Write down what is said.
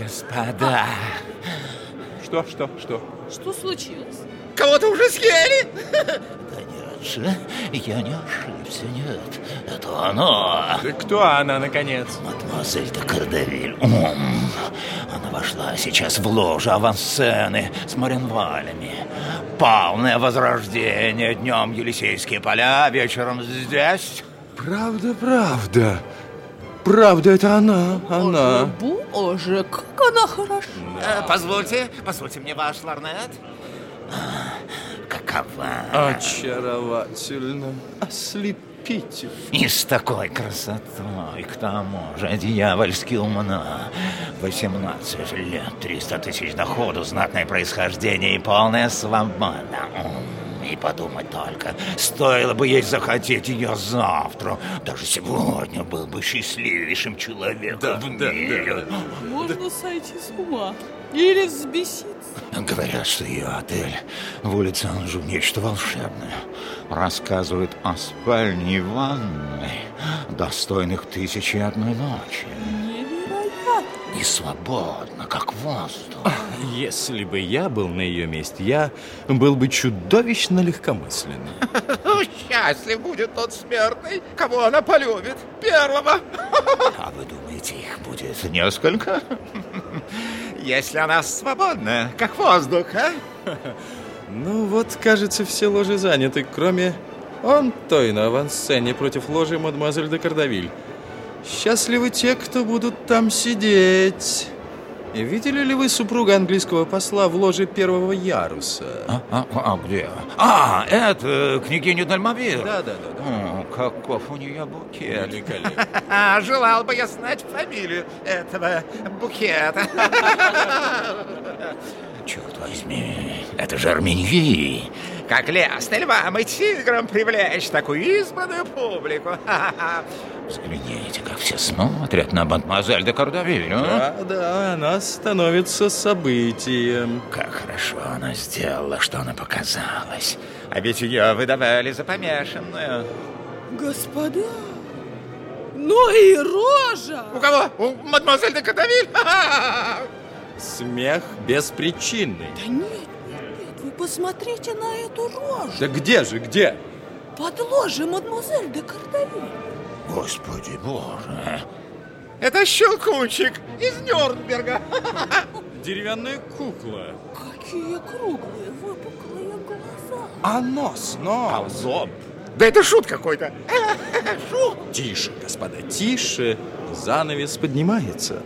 Господа. Что, что, что? Что случилось? Кого-то уже съели? Да нет же, я не ошибся, нет. Это она. Да кто она, наконец? Мадемуазель де Кардавиль. Ум. Она вошла сейчас в ложу авансцены с маринвалями. Полное возрождение. Днем Елисейские поля, вечером здесь. Правда, правда. Правда, это она, она. Боже, как она хороша. Э, Позвольте, позвольте мне ваш ларнет. Какова? Очаровательно, ослепительно. И с такой красотой, к тому же, дьявольски умна. 18 лет, 300 тысяч доходу, знатное происхождение и полная свобода. И подумать только, стоило бы ей захотеть ее завтра. Даже сегодня был бы счастливейшим человеком в мире. Можно сойти с ума. Или взбеситься. Говорят, что ее отель в улице Анжу нечто волшебное. Рассказывают о спальне и ванной, достойных тысячи одной ночи. Невероятно. И свободно, как воздух. Если бы я был на ее месте, я был бы чудовищно легкомысленным. Счастлив будет тот смертный, кого она полюбит первого. А вы думаете, их будет несколько? Если она свободная, как воздух, а? Ну вот, кажется, все ложи заняты, кроме он той на авансцене против ложи мадемуазель де Кардавиль. Счастливы те, кто будут там сидеть. И видели ли вы супруга английского посла в ложе первого яруса? А, а, а где? А, это княгиня Дальмавир. Да, да, да, да. О, каков у нее букет. Великолепно. Желал бы я знать фамилию этого букета. Черт возьми, это же Арменьи. Как лестно львам и тиграм привлечь такую избранную публику. Взгляните, как все смотрят на мадемуазель де Кардавиль, а? Да, да, она становится событием. Как хорошо она сделала, что она показалась. А ведь ее выдавали за помешанную. Господа, ну и рожа! У кого? У мадемуазель де Кардавиль? Смех беспричинный. Да нет, вы посмотрите на эту рожу. Да где же, где? Под ложем мадемуазель де Кардавиль. Господи боже. Это Щелкунчик из Нюрнберга. Деревянная кукла. Какие круглые, выпуклые глаза. А нос, нос. зоб. Да это шут какой-то. Шут. Тише, господа, тише. Занавес поднимается.